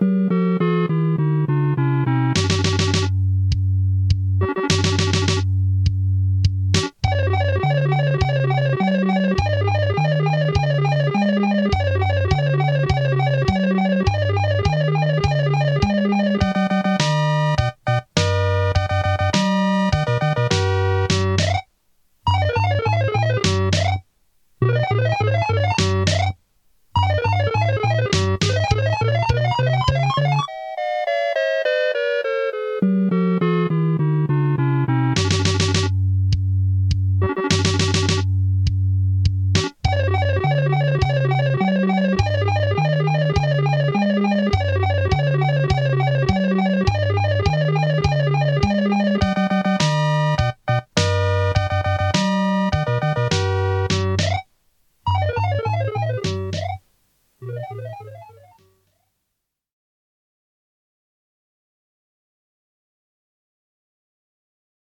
Música